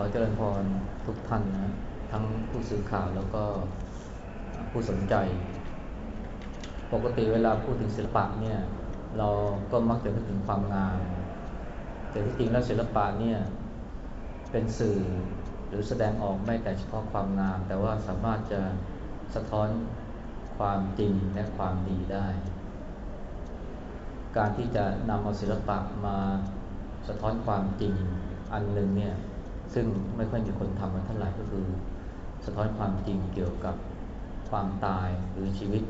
ขอเจริญพรทุกท่านนะทั้งผู้สื่อข่าวแล้วก็ผู้สนใจ ปกติเวลาพูดถึงศิลปะเนี่ยเราก็มักจะนึกถึงความงาม แต่ที่จริงแล้วศิลปะเนี่ยเป็นสื่อหรือแสดงออกไม่แต่เฉพาะความงาม แต่ว่าสามารถจะสะท้อนความจริงและความดีได้ การที่จะนำเอาศิลปะมาสะท้อนความจริงอันหนึ่งเนี่ย ซึ่งไม่ค่อยมีคนทำกันเท่าไหร่ก็คือ สะท้อนความจริงเกี่ยวกับความตายหรือชีวิต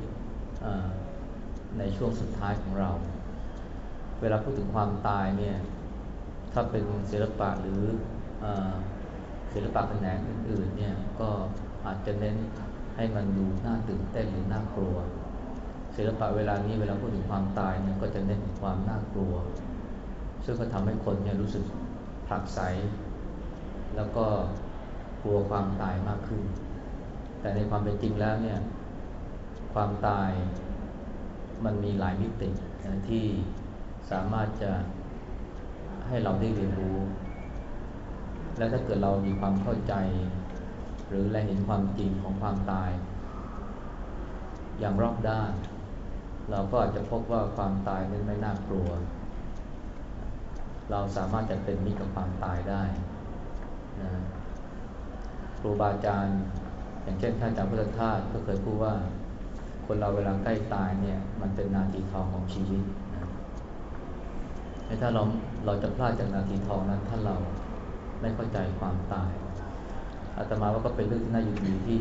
ในช่วงสุดท้ายของเรา เวลาพูดถึงความตายเนี่ยถ้าเป็นศิลปะหรืออศิลปะแขนงอื่นๆเนี่ยก็อาจจะเน้นให้มันดูน่าตื่นเต้นหรือน่ากลัว ศิลปะเวลานี้เวลาพูดถึงความตายเนี่ยก็จะเน้นความน่ากลัว ซึ่งก็ทำให้คนเนี่ยรู้สึกผลักไส แล้วก็กลัวความตายมากขึ้น แต่ในความเป็นจริงแล้วเนี่ยความตายมันมีหลายมิตินะที่สามารถจะให้เราได้เรียนรู้ และถ้าเกิดเรามีความเข้าใจ หรือแลเห็นความจริงของความตาย อย่างรอบด้าน เราก็อาจจะพบว่าความตายนั้นไม่น่ากลัว เราสามารถจะเป็นมิตรกับความตายได้ นะครูบาอาจารย์ อย่างเช่นท่านอาจารย์พุทธทาสก็เคยพูดว่า คนเราเวลาใกล้ตายเนี่ยมันเป็นนาทีทองของชีวิตนะถ้าเราเราจะพลาดจากนาทีทองนั้นถ้าเราไม่เข้าใจความตายอาตมาว่าก็เป็นเรื่องที่น่ายินดีที่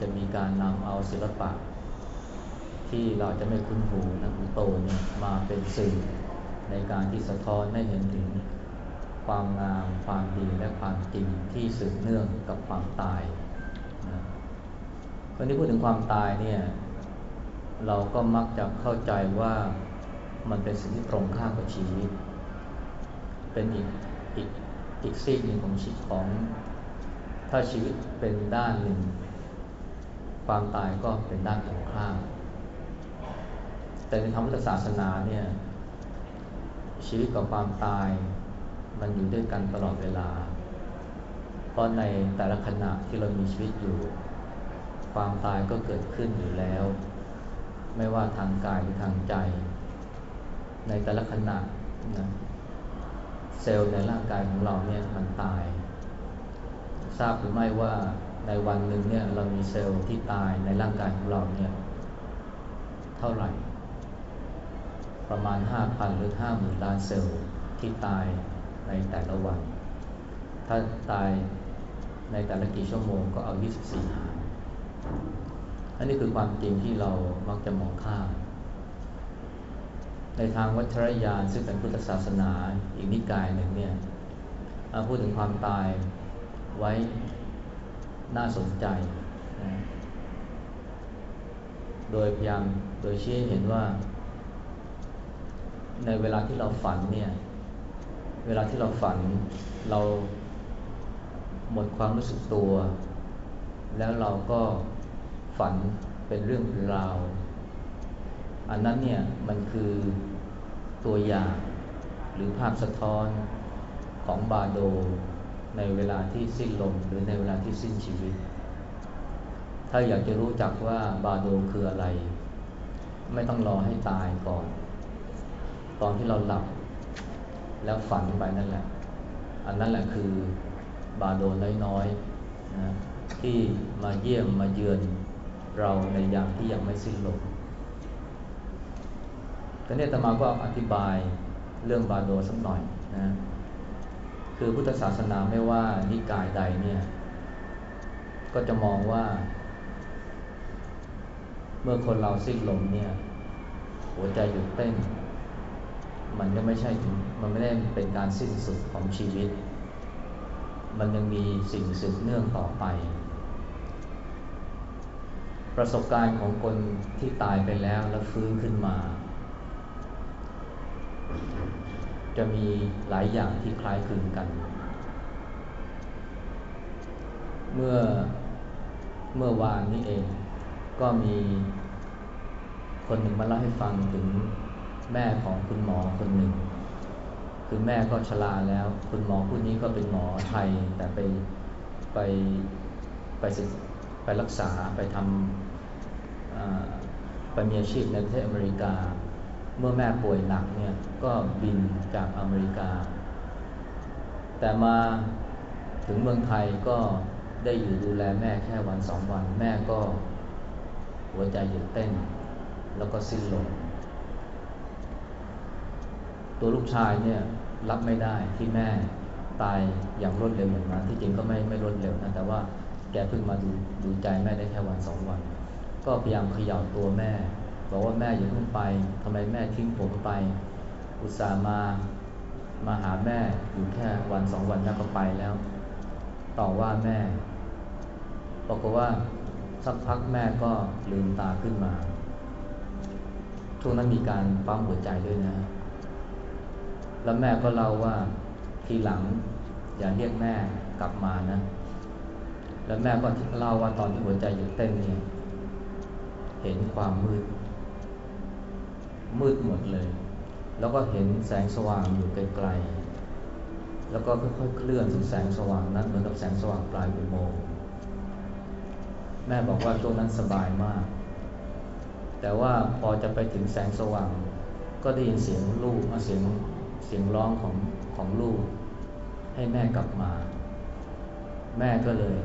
จะมีการนำเอาศิลปะ ที่เราจะไม่คุ้นหูนะหูโตเนี่ยมาเป็นสื่อในการที่สะท้อนให้เห็นถึง ความงาม ความดีและความจริงที่สืบเนื่องกับความตายนะคนที่พูดถึงความตายเนี่ยเราก็มักจะเข้าใจว่ามันเป็นสิ่งที่ตรงข้ามกับชีวิต เป็นอีกอีกอีกซีกหนึ่งของชีวิตของ ถ้าชีวิตเป็นด้านหนึ่ง ความตายก็เป็นด้านตรงข้าม แต่ในทางพุทธศาสนาเนี่ยชีวิตกับความตาย มันอยู่ด้วยกันตลอดเวลา เพราะในแต่ละขณะที่เรามีชีวิตอยู่ ความตายก็เกิดขึ้นอยู่แล้ว ไม่ว่าทางกายหรือทางใจ ในแต่ละขณะนะเซลล์ในร่างกายของเราเนี่ยมันตาย ทราบหรือไม่ว่าในวันหนึ่งเนี่ยเรามีเซลล์ที่ตายในร่างกายของเราเนี่ยเท่าไหร่ ประมาณ 5,000 หรือ 50,000 ล้านเซลล์ที่ตาย ในแต่ละวัน ถ้าตายในแต่ละกี่ชั่วโมงก็เอา 24 หาร อันนี้คือความจริงที่เรามักจะมองข้ามในทางวัชรยานซึ่งเป็นพุทธศาสนาอีกนิกายหนึ่งเนี่ยพูดถึงความตายไว้น่าสนใจนะโดยพยายามโดยชี้เห็นว่า ในเวลาที่เราฝันเนี่ย เวลาที่เราฝันเราหมดความรู้สึกตัว แล้วเราก็ฝันเป็นเรื่องราว อันนั้นเนี่ยมันคือตัวอย่างหรือภาพสะท้อนของบาโดในเวลาที่สิ้นลมหรือในเวลาที่สิ้นชีวิต ถ้าอยากจะรู้จักว่าบาโดคืออะไร ไม่ต้องรอให้ตายก่อน ตอนที่เราหลับ แล้วฝันไปนั่นแหละ อันนั้นแหละคือบาโดน้อยๆนะที่มาเยี่ยมมาเยือนเราในยามที่ยังไม่สิ้นลมตอนนี้ตมาก็อธิบายเรื่องบาโดสักหน่อยนะคือพุทธศาสนาไม่ว่านิกายใดเนี่ย ก็จะมองว่า เมื่อคนเราสิ้นลมเนี่ย หัวใจหยุดเต้น มันยังไม่ใช่ถึงมันไม่ได้เป็นการสิ้นสุดของชีวิต มันยังมีสิ่งสืบเนื่องต่อไป ประสบการณ์ของคนที่ตายไปแล้วแล้วฟื้นขึ้นมา จะมีหลายอย่างที่คล้ายคลึงกัน เมื่อเมื่อวานนี้เองก็มีคนหนึ่งมาเล่าให้ฟังถึง แม่ของคุณหมอคนหนึ่งคือแม่ก็ชราแล้ว คุณหมอผู้นี้ก็เป็นหมอไทย แต่ไปไปไปไปรักษาไปทำไปมีอาชีพในประเทศอเมริกา เมื่อแม่ป่วยหนักเนี่ยก็บินจากอเมริกา แต่มาถึงเมืองไทยก็ได้อยู่ดูแลแม่แค่วันสองวัน แม่ก็หัวใจหยุดเต้น แล้วก็สิ้นลม ตัวลูกชายเนี่ยรับไม่ได้ที่แม่ตายอย่างรวดเร็วเหมือนกันที่จริงก็ไม่ไม่รวดเร็วนะแต่ว่าแกเพิ่งมาดูดูใจแม่ได้แค่วันสองวัน ก็พยายามขย่าตัวแม่ บอกว่าแม่อย่าเพิ่งไปทำไมแม่ทิ้งผมไป อุตส่าห์มามาหาแม่อยู่แค่วันสองวันแล้วก็ไปแล้ว ต่อว่าแม่บอกว่าสักพักแม่ก็ลืมตาขึ้นมาช่วงนั้นมีการปั๊มหัวใจด้วยนะ แล้วแม่ก็เล่าว่าทีหลังอย่าเรียกแม่กลับมานะ แล้วแม่ก็เล่าว่าตอนที่หัวใจหยุดเต้นนี่เห็นความมืด มืดหมดเลย แล้วก็เห็นแสงสว่างอยู่ไกลๆแล้วก็ค่อยๆเคลื่อนสู่แสงสว่างนั้นเหมือนกับแสงสว่างปลายอุโมงค์แม่บอกว่าช่วงนั้นสบายมาก แต่ว่าพอจะไปถึงแสงสว่าง ก็ได้ยินเสียงลูกเสียง เสียงร้องของของลูก ให้แม่กลับมา แม่ก็เลย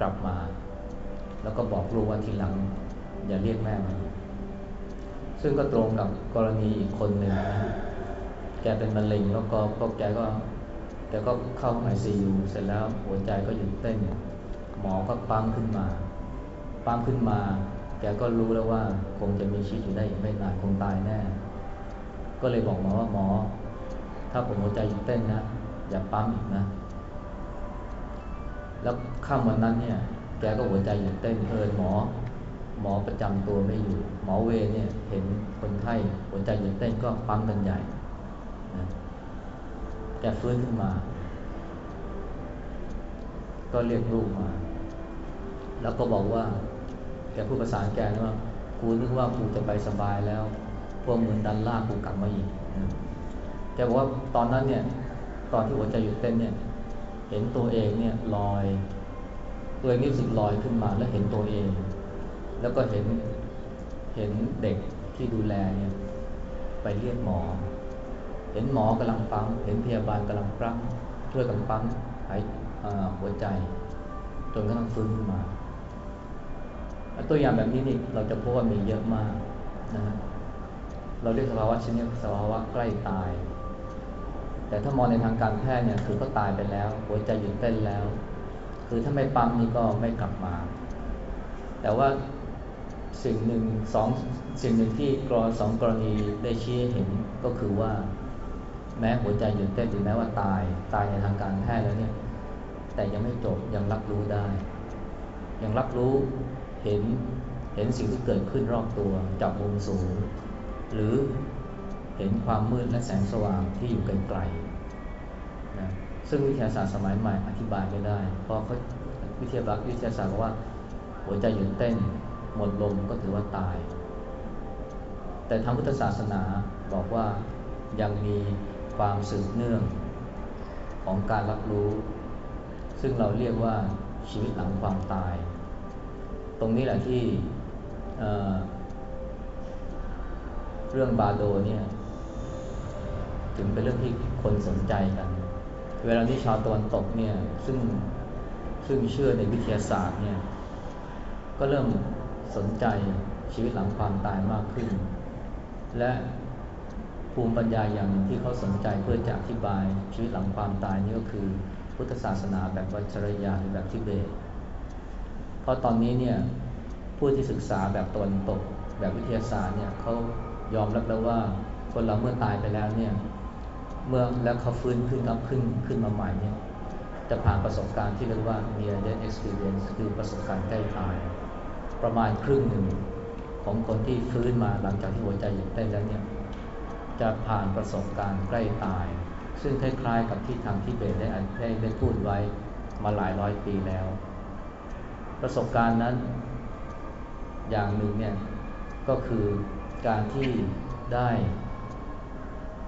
กลับมา แล้วก็บอกลูกว่าทีหลัง อย่าเรียกแม่มาซึ่งก็ตรงกับกรณีอีกคนหนึ่งนะแกเป็นมะเร็งแล้วก็พวกแกก็แกก็เข้าไอซียูเสร็จแล้วหัวใจก็หยุดเต้น หมอก็ปั๊มขึ้นมา ปั๊มขึ้นมา แกก็รู้แล้วว่าคงจะมีชีวิตอยู่ได้อีกไม่นานคงตายแน่ ก็เลยบอกหมอว่าหมอ ถ้าผมหัวใจหยุดเต้นนะ อย่าปั๊มอีกนะ แล้วข้ามวันนั้นเนี่ย แกก็หัวใจหยุดเต้นเออหมอ หมอประจำตัวไม่อยู่ หมอเวเนี่ย เห็นคนไข้หัวใจหยุดเต้นก็ปั๊มกันใหญ่นะแกฟื้นขึ้นมา ก็เรียกลูกมา แล้วก็บอกว่าแกพูดภาษาแกว่ากูนึกว่ากูจะไปสบายแล้ว พวกมึงดันลากกูกลับมาอีก แกบอกว่าตอนนั้นเนี่ยตอนที่หัวใจหยุดเต้นเนี่ย เห็นตัวเองเนี่ยลอย ตัวเองนี่สึกลอยขึ้นมาแล้วเห็นตัวเอง แล้วก็เห็นเห็นเด็กที่ดูแลเนี่ยไปเรียกหมอ เห็นหมอกำลังปั๊มเห็นพยาบาลกำลังปั๊มช่วยกันปั๊มหายหัวใจจนกระทั่งฟื้นขึ้นมาตัวอย่างแบบนี้นี่เราจะพบว่ามีเยอะมากนะเราเรียกสภาวะชนิดสภาวะใกล้ตาย แต่ถ้ามองในทางการแพทย์เนี่ยคือก็ตายไปแล้ว หัวใจหยุดเต้นแล้ว คือถ้าไม่ปั๊มนี่ก็ไม่กลับมา แต่ว่าสิ่งหนึ่งสองสิ่งหนึ่งที่กรสองกรณีได้ชี้เห็นก็คือว่า แม้หัวใจหยุดเต้นถึงแม้ว่าตายตายในทางการแพทย์แล้วเนี่ย แต่ยังไม่จบยังรับรู้ได้ ยังรับรู้เห็นเห็นสิ่งที่เกิดขึ้นรอบตัวจากมุมสูง หรือ เห็นความมืดและแสงสว่างที่อยู่ไกลๆนะซึ่งวิทยาศาสตร์สมัยใหม่อธิบายไม่ได้ เพราะเขาวิทยาศาสตร์วิทยาศาสตร์บอกว่าหัวใจหยุดเต้นหมดลมก็ถือว่าตาย แต่ทางพุทธศาสนาบอกว่ายังมีความสืบเนื่องของการรับรู้ ซึ่งเราเรียกว่าชีวิตหลังความตาย ตรงนี้แหละที่เเรื่องบาโดเนี่ย ถึงเป็นเรื่องที่คนสนใจกัน เวลาที่ชาวตะวันตกเนี่ยซึ่งซึ่งเชื่อในวิทยาศาสตร์เนี่ยก็เริ่มสนใจชีวิตหลังความตายมากขึ้น และภูมิปัญญาอย่างที่เขาสนใจเพื่อจะอธิบายชีวิตหลังความตายนี่ก็คือพุทธศาสนาแบบวัชรยานแบบทิเบต เพราะตอนนี้เนี่ยผู้ที่ศึกษาแบบตนตก แบบวิทยาศาสตร์เนี่ยเขายอมรับแล้วว่าคนเราเมื่อตายไปแล้วเนี่ย เมื่อแล้วเขาฟื้นขึ้นกับขึ้นขึ้นมาใหม่เนี่ยจะผ่านประสบการณ์ที่เรียกว่า near death experience คือประสบการณ์ใกล้ตาย ประมาณครึ่งหนึ่งของคนที่ฟื้นมาหลังจากที่หัวใจหยุดเต้นแล้วเนี่ยจะผ่านประสบการณ์ใกล้ตาย ซึ่งคล้ายๆกับที่ทางทิเบตได้ได้ได้พูดไว้มาหลายร้อยปีแล้ว ประสบการณ์นั้นอย่างหนึ่งเนี่ยก็คือการที่ได้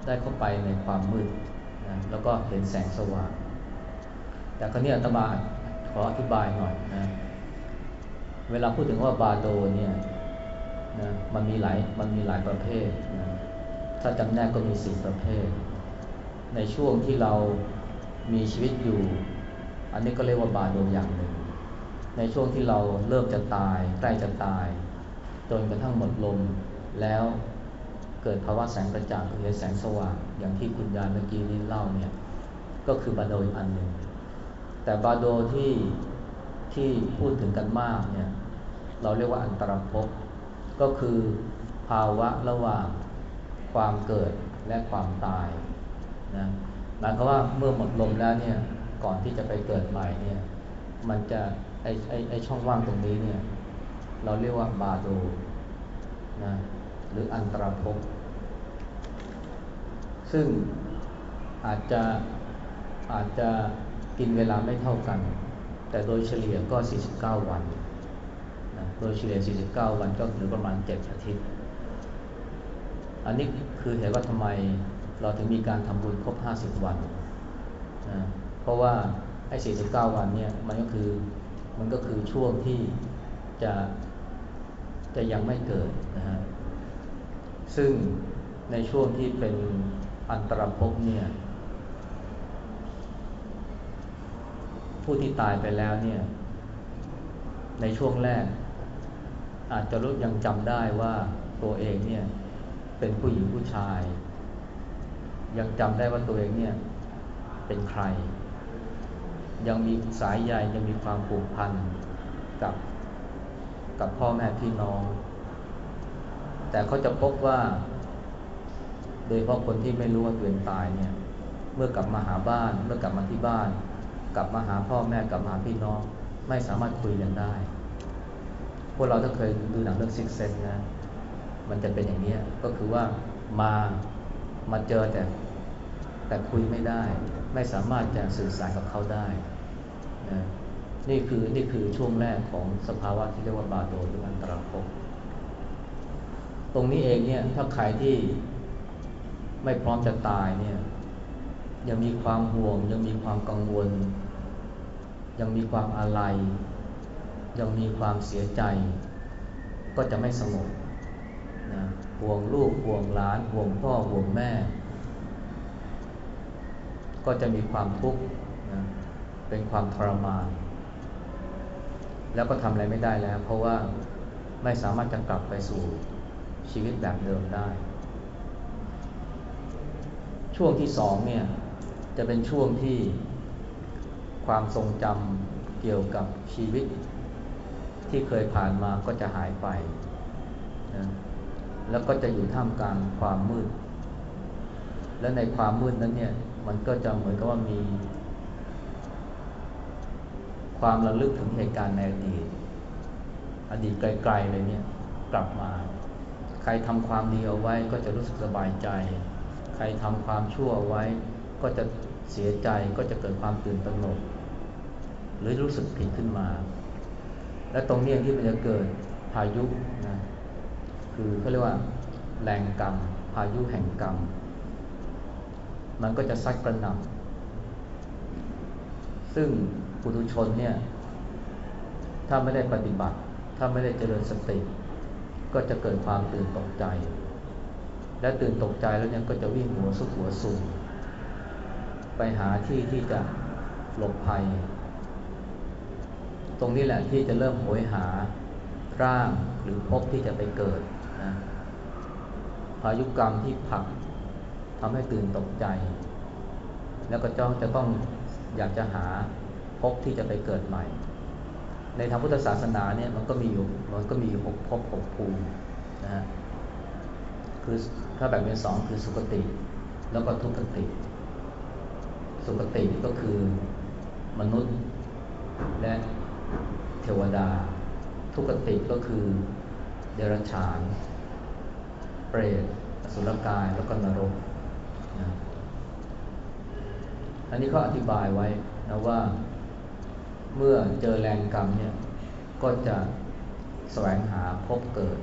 ได้เข้าไปในความมืดนะแล้วก็เห็นแสงสว่าง แต่ครั้นี้อาตมาขออธิบายหน่อยนะเวลาพูดถึงว่าบาโดเนี่ยนะมันมีหลายมันมีหลายประเภทนะถ้าจำแนกก็มีสี่ประเภท ในช่วงที่เรามีชีวิตอยู่ อันนี้ก็เรียกว่าบาโดอย่างหนึ่ง ในช่วงที่เราเริ่มจะตายใกล้จะตาย จนกระทั่งหมดลมแล้ว เกิดภาวะแสงกระจ่างคือแสงสว่างอย่างที่คุณยายเมื่อกี้นี้เล่าเนี่ยก็คือบาโดอีกอันหนึ่งแต่บาโดที่ที่พูดถึงกันมากเนี่ยเราเรียกว่าอันตรภพก็คือภาวะระหว่างความเกิดและความตายนะหมายความว่าเมื่อหมดลมแล้วเนี่ยก่อนที่จะไปเกิดใหม่เนี่ยมันจะไอไอไอช่องว่างตรงนี้เนี่ยเราเรียกว่าบาโดนะ หรืออันตรภพซึ่งอาจจะอาจจะกินเวลาไม่เท่ากัน แต่โดยเฉลี่ยก็ 49 วันนะโดยเฉลี่ย 49 วันก็คือประมาณ 7 อาทิตย์ อันนี้คือเหตุว่าทำไมเราถึงมีการทำบุญครบ 50 วันนะเพราะว่าไอ้49 วันเนี่ยมันก็คือมันก็คือช่วงที่จะจะยังไม่เกิดนะฮะ ซึ่งในช่วงที่เป็นอันตรภพเนี่ย ผู้ที่ตายไปแล้วเนี่ย ในช่วงแรก อาจจะรู้ยังจำได้ว่าตัวเองเนี่ย เป็นผู้หญิงผู้ชาย ยังจำได้ว่าตัวเองเนี่ย เป็นใคร ยังมีสายใยยังมีความผูกพันกับกับพ่อแม่พี่น้อง แต่เขาจะพบว่า โดยเฉพาะคนที่ไม่รู้ว่าตัวเองตายเนี่ย เมื่อกลับมาหาบ้าน เมื่อกลับมาที่บ้าน กลับมาหาพ่อแม่กลับมาหาพี่น้อง ไม่สามารถคุยกันได้ พวกเราถ้าเคยดูหนังเรื่องซิกเซนนะ มันจะเป็นอย่างนี้ก็คือว่ามามาเจอแต่แต่คุยไม่ได้ ไม่สามารถจะสื่อสารกับเขาได้นะนี่คือนี่คือช่วงแรกของสภาวะที่เรียกว่าบาโดหรืออันตรภพ ตรงนี้เองเนี่ยถ้าใครที่ไม่พร้อมจะตายเนี่ยยังมีความห่วง ยังมีความกังวล ยังมีความอาลัย ยังมีความเสียใจ ก็จะไม่สงบนะห่วงลูกห่วงหลาน ห่วงพ่อห่วงแม่ ก็จะมีความทุกข์นะเป็นความทรมาน แล้วก็ทำอะไรไม่ได้แล้ว เพราะว่าไม่สามารถจะกลับไปสู่ ชีวิตแบบเดิมได้ ช่วงที่สองเนี่ยจะเป็นช่วงที่ความทรงจำเกี่ยวกับชีวิต ที่เคยผ่านมาก็จะหายไปนะแล้วก็จะอยู่ท่ามกลางความมืด และในความมืดนั้นเนี่ยมันก็จะเหมือนกับว่ามี ความระลึกถึงเหตุการณ์ในอดีตอดีตไกลๆเลยเนี่ยกลับมา ใครทำความดีเอาไว้ก็จะรู้สึกสบายใจ ใครทำความชั่วไว้ ก็จะเสียใจก็จะเกิดความตื่นตระหนก หรือรู้สึกผิดขึ้นมา และตรงนี้ที่มันจะเกิดพายุนะคือเขาเรียกว่าแรงกรรม พายุแห่งกรรม มันก็จะซัดกระหน่ำซึ่งปุถุชนเนี่ย ถ้าไม่ได้ปฏิบัติ ถ้าไม่ได้เจริญสติ ก็จะเกิดความตื่นตกใจ และตื่นตกใจแล้วเนี่ยก็จะวิ่งหัวสุกหัวสูงไปหาที่ที่จะหลบภัย ตรงนี้แหละที่จะเริ่มโหยหาร่างหรือพบที่จะไปเกิดนะพายุกรรมที่ผลักทำให้ตื่นตกใจ แล้วก็จ้องจะต้องอยากจะหาพบที่จะไปเกิดใหม่ ในทางพุทธศาสนาเนี่ยมันก็มีอยู่มันก็มีหกภพหกภูมินะฮะคือถ้าแบ่งเป็นสองคือสุคติ แล้วก็ทุกขติ สุคติก็คือมนุษย์และเทวดา ทุกขติก็คือเดรัจฉาน เปรตสุรกายแล้วก็นรกนะอันนี้เขาอธิบายไว้นะว่า เมื่อเจอแรงกรรมเนี่ยก็จะแสวงหาพบเกิด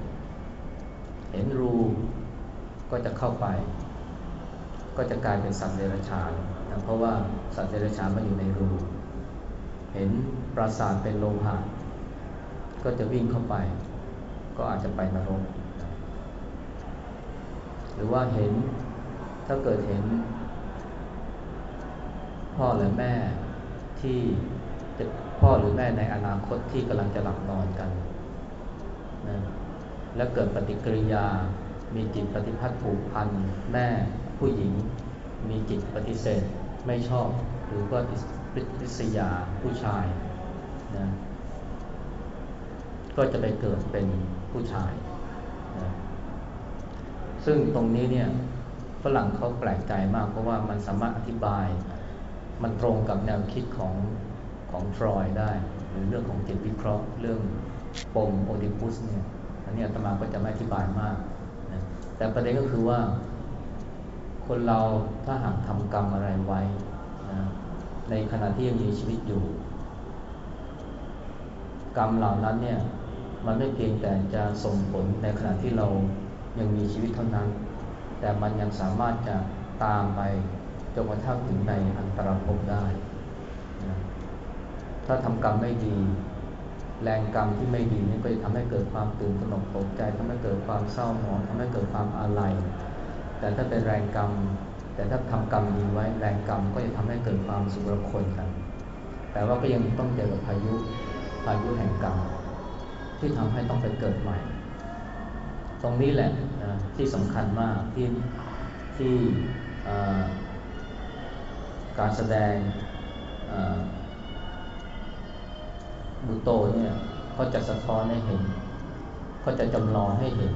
เห็นรูก็จะเข้าไป ก็จะกลายเป็นสัตว์เดรัจฉานนะเพราะว่าสัตว์เดรัจฉานมันอยู่ในรู เห็นปราสาทเป็นโลหะก็จะวิ่งเข้าไป ก็อาจจะไปนรก หรือว่าเห็นถ้าเกิดเห็น พ่อหรือแม่ที่ พ่อหรือแม่ในอนาคตที่กำลังจะหลับนอนกันนะแล้วเกิดปฏิกิริยา มีจิตปฏิพัทธ์ผูกพันแม่ผู้หญิง มีจิตปฏิเสธไม่ชอบ หรือว่าปิษยาผู้ชายนะก็จะไปเกิดเป็นผู้ชายนะซึ่งตรงนี้เนี่ยฝรั่งเขาแปลกใจมากเพราะว่ามันสามารถอธิบาย มันตรงกับแนวคิดของ ของฟรอยได้ หรือเรื่องของจิตวิเคราะห์ เรื่องปมโอดิปุสเนี่ยอันนี้อาตมาก็จะไม่อธิบายมากนะแต่ประเด็นก็คือว่า คนเราถ้าหากทำกรรมอะไรไว้นะในขณะที่ยังมีชีวิตอยู่ กรรมเหล่านั้นเนี่ยมันไม่เพียงแต่จะส่งผลในขณะที่เรายังมีชีวิตเท่านั้น แต่มันยังสามารถจะตามไปจนกระทั่งถึงในอันตรภพได้ ถ้าทำกรรมไม่ดี แรงกรรมที่ไม่ดีนี่ก็จะทำให้เกิดความตื่นตระหนกตกใจทำให้เกิดความเศร้าหมองทำให้เกิดความอาลัยแต่ถ้าเป็นแรงกรรม แต่ถ้าทำกรรมดีไว้แรงกรรมก็จะทำให้เกิดความสุรคนกัน แต่ว่าก็ยังต้องเจอกับพายุพายุแห่งกรรมที่ทำให้ต้องไปเกิดใหม่ ตรงนี้แหละที่สำคัญมากที่ที่การแสดง บุโตเนี่ยเขาจะสะท้อนให้เห็นเขาจะจำลองให้เห็น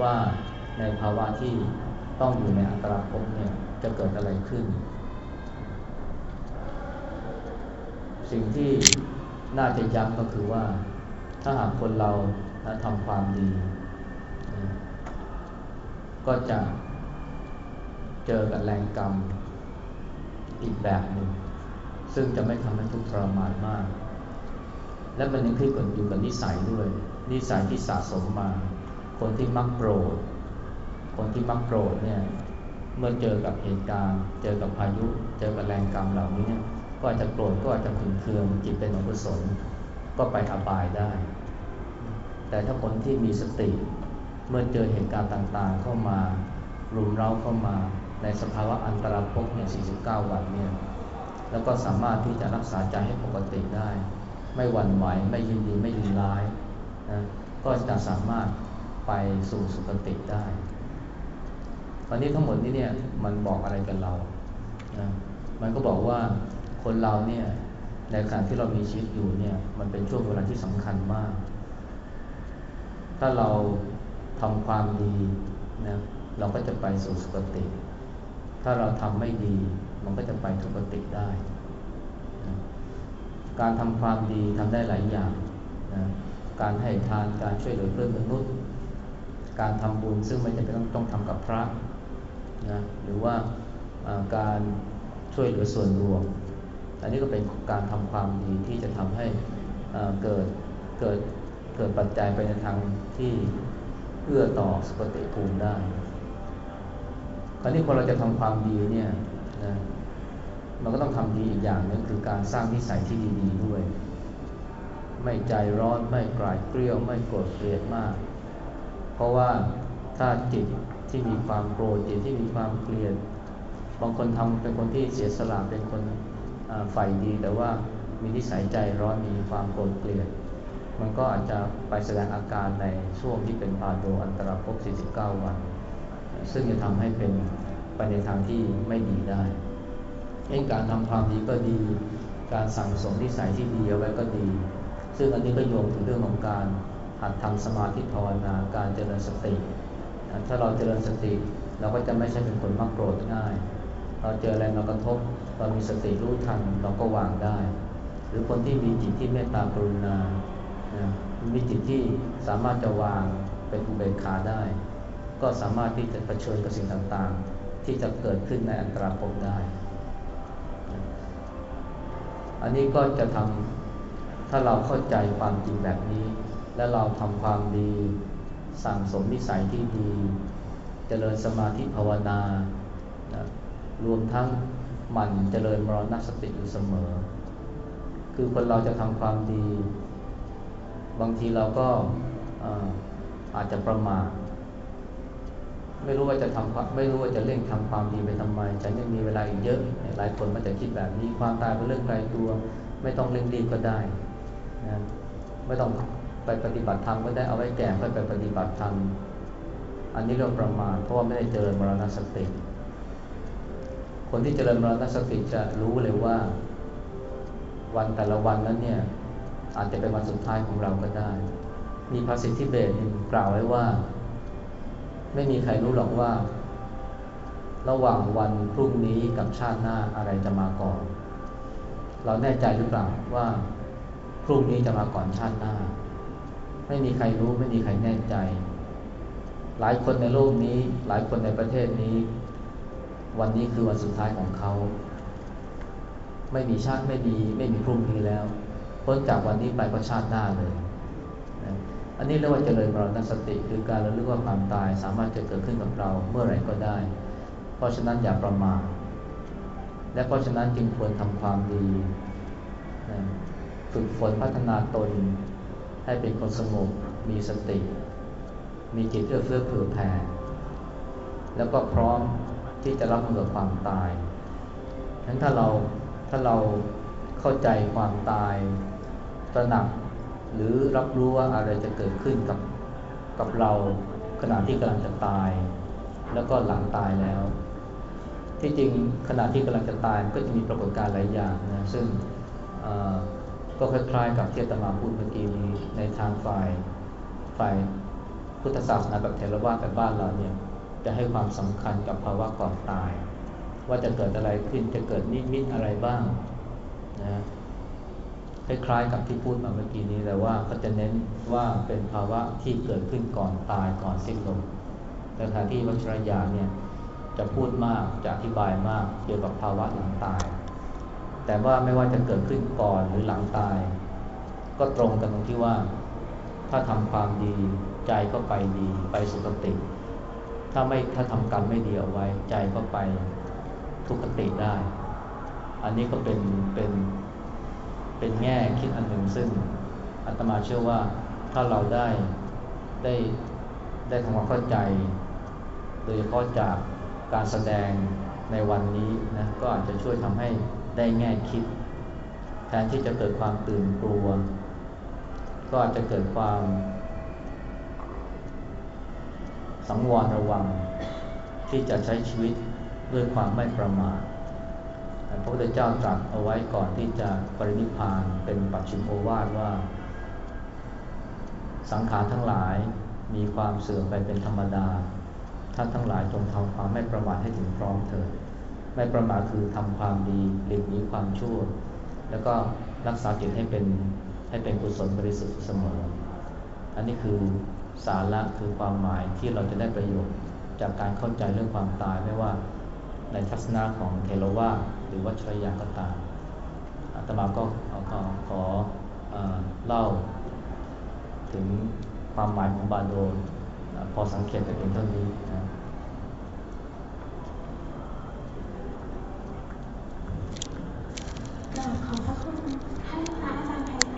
ว่าในภาวะที่ต้องอยู่ในอัตราภพเนี่ยจะเกิดอะไรขึ้น สิ่งที่น่าจะย้ำก็คือว่า ถ้าหากคนเราทำความดี ก็จะเจอกับแรงกรรมอีกแบบหนึ่งซึ่งจะไม่ทำให้ทุกข์ทรมานมาก และมันยังขึ้นกับอยู่กับนิสัยด้วย นิสัยที่สะสมมา คนที่มักโกรธ คนที่มักโกรธเนี่ย เมื่อเจอกับเหตุการณ์ เจอกับพายุ เจอกับแรงกรรมเหล่านี้เนี่ย ก็อาจจะโกรธ ก็อาจจะขุนเคือง จิตเป็นอกุศล ก็ไปอบายได้ แต่ถ้าคนที่มีสติ เมื่อเจอเหตุการณ์ต่างๆ เข้ามา รุมเร้าเข้ามา ในสภาวะอันตรภพเนี่ย 49 วันเนี่ย แล้วก็สามารถที่จะรักษาใจให้ปกติได้ ไม่หวั่นไหว ไม่ยินดีไม่ยินร้ายนะก็จะสามารถไปสู่สุคติได้วันนี้ทั้งหมดนี้เนี่ยมันบอกอะไรกันเรานะมันก็บอกว่าคนเราเนี่ยในการที่เรามีชีวิตอยู่เนี่ยมันเป็นช่วงเวลาที่สำคัญมาก ถ้าเราทำความดีนะเราก็จะไปสู่สุคติ ถ้าเราทำไม่ดี มันก็จะไปทุกติได้ การทำความดีทำได้หลายอย่างนะการให้ทานการช่วยเหลือเพื่อนมนุษย์ การทำบุญซึ่งไม่จำเป็นต้องต้องทำกับพระนะหรือว่าการช่วยเหลือส่วนรวม อันนี้ก็เป็นการทำความดีที่จะทำให้เกิดเกิดเกิดปัจจัยไปในทางที่เอื้อต่อสุขติภูมิได้ คราวนี้พอเราจะทำความดีเนี่ยนะ มันก็ต้องทำดีอีกอย่างนึงคือการสร้างนิสัยที่ดีๆด้วย ไม่ใจร้อนไม่กลายเกลียวไม่โกรธเกลียดมาก เพราะว่าถ้าจิตที่มีความโกรธจิตที่มีความเกลียด บางคนทำเป็นคนที่เสียสละเป็นคนฝ่ายดี แต่ว่ามีนิสัยใจร้อนมีความโกรธเกลียด มันก็อาจจะไปแสดงอาการในช่วงที่เป็นปาโดอันตรภพ 49 วัน ซึ่งจะทำให้เป็นไปในทางที่ไม่ดีได้ การทำความดีก็ดี การสั่งสมนิสัยที่ดีเอาไว้ก็ดี ซึ่งอันนี้ก็โยงถึงเรื่องของการหัดทำสมาธิภาวนาการเจริญสติ ถ้าเราเจริญสติเราก็จะไม่ใช่เป็นคนมักโกรธง่าย เราเจออะไรมากระทบ เรามีสติรู้ทันเราก็วางได้ หรือคนที่มีจิตที่เมตตากรุณามีจิตที่สามารถจะวางเป็นอุเบกขาได้ ก็สามารถที่จะเผชิญกับสิ่งต่างๆ ที่จะเกิดขึ้นในอันตรภพได้ อันนี้ก็จะทำถ้าเราเข้าใจความจริงแบบนี้ และเราทำความดี สั่งสมนิสัยที่ดีจเจริญสมาธิภาวนารวมทั้งหมั่นเจริญมรณสติอยู่เสมอ คือคนเราจะทำความดี บางทีเราก็อาจจะประมาท ไม่รู้ว่าจะทำไม่รู้ว่าจะเร่งทำความดีไปทำไม ฉันยังมีเวลาอีกเยอะ หลายคนมันจะคิดแบบนี้ความตายเป็นเรื่องไกลตัว ไม่ต้องเร่งรีบก็ได้นะไม่ต้องไปปฏิบัติธรรมก็ได้เอาไว้แก่ก็ไปปฏิบัติธรรมอันนี้เราประมาทเพราะว่าไม่ได้เจริญมรณสติ คนที่เจริญมรณสติจะรู้เลยว่า วันแต่ละวันนั้นเนี่ยอาจจะเป็นวันสุดท้ายของเราก็ได้ มีภาษิตที่เบสกล่าวไว้ว่า ไม่มีใครรู้หรอกว่า ระหว่างวันพรุ่งนี้กับชาติหน้าอะไรจะมาก่อน เราแน่ใจหรือเปล่าว่า พรุ่งนี้จะมาก่อนชาติหน้า ไม่มีใครรู้ไม่มีใครแน่ใจ หลายคนในโลกนี้ หลายคนในประเทศนี้ วันนี้คือวันสุดท้ายของเขา ไม่มีชาติไม่มีไม่มีพรุ่งนี้แล้วพ้นจากวันนี้ไปก็ชาติหน้าเลย อันนี้เรียกว่าเจริญมรณสติ คือการระลึกว่าความตายสามารถจะเกิดขึ้นกับเราเมื่อไหร่ก็ได้ เพราะฉะนั้นอย่าประมาทและเพราะฉะนั้นจึงควรทำความดีฝึกฝนพัฒนาตน ให้เป็นคนสงบมีสติ มีจิตเอื้อเฟื้อเผื่อแผ่แล้วก็พร้อมที่จะรับมือกับความตายฉะนั้นถ้าเราถ้าเราเข้าใจความตายตระหนัก หรือรับรู้ว่าอะไรจะเกิดขึ้นกับกับเราขณะที่กำลังจะตาย แล้วก็หลังตายแล้ว ที่จริงขณะที่กำลังจะตายก็จะมีปรากฏการณ์หลายอย่างนะซึ่งก็คล้ายๆ กับที่ตมาพูดเมื่อกี้นี้ในทางฝ่ายฝ่ายพุทธศาสนาแบบเทรวาแบบบ้านเราเนี่ยจะให้ความสำคัญกับภาวะก่อนตาย ว่าจะเกิดอะไรขึ้นจะเกิดนิมิตอะไรบ้างนะ คล้ายๆกับที่พูดมาเมื่อกี้นี้แต่ว่าก็จะเน้นว่าเป็นภาวะที่เกิดขึ้นก่อนตายก่อนสิ้นลมแต่ขณะที่วัชรยาเนี่ยจะพูดมากจะอธิบายมากเกี่ยวกับภาวะหลังตาย แต่ว่าไม่ว่าจะเกิดขึ้นก่อนหรือหลังตาย ก็ตรงกันตรงที่ว่า ถ้าทำความดีใจก็ไปดีไปสุคติ ถ้าไม่ถ้าทำกรรมไม่ดีเอาไว้ใจก็ไปทุกขติได้ อันนี้ก็เป็นเป็น เป็นแง่คิดอันหนึ่งซึ่งอาตมาเชื่อว่าถ้าเราได้ได้ได้ทำความเข้าใจ โดยเฉพาะจากการแสดงในวันนี้นะก็อาจจะช่วยทำให้ได้แง่คิด แทนที่จะเกิดความตื่นกลัว ก็อาจจะเกิดความสังวรระวังที่จะใช้ชีวิตด้วยความไม่ประมาท พระพุทธเจ้าตรัสเอาไว้ก่อนที่จะปรินิพานเป็นปัจฉิมโอวาทว่า สังขารทั้งหลายมีความเสื่อมไปเป็นธรรมดา ท่านทั้งหลายจงทำความไม่ประมาทให้ถึงพร้อมเถิด ไม่ประมาทคือทำความดีหลีกหนีความชั่ว แล้วก็รักษาจิตให้เป็นให้เป็นกุศลบริสุทธิ์เสมอ อันนี้คือสาระคือความหมายที่เราจะได้ประโยชน์จากการเข้าใจเรื่องความตายไม่ว่า ในทัศนะของเทรวาหรือวัชรยาก็ตามอาตมาก็ขอขอเล่า ถึงความหมายของบาโดนพอสังเกตแต่เพียงเท่านี้นะขอบ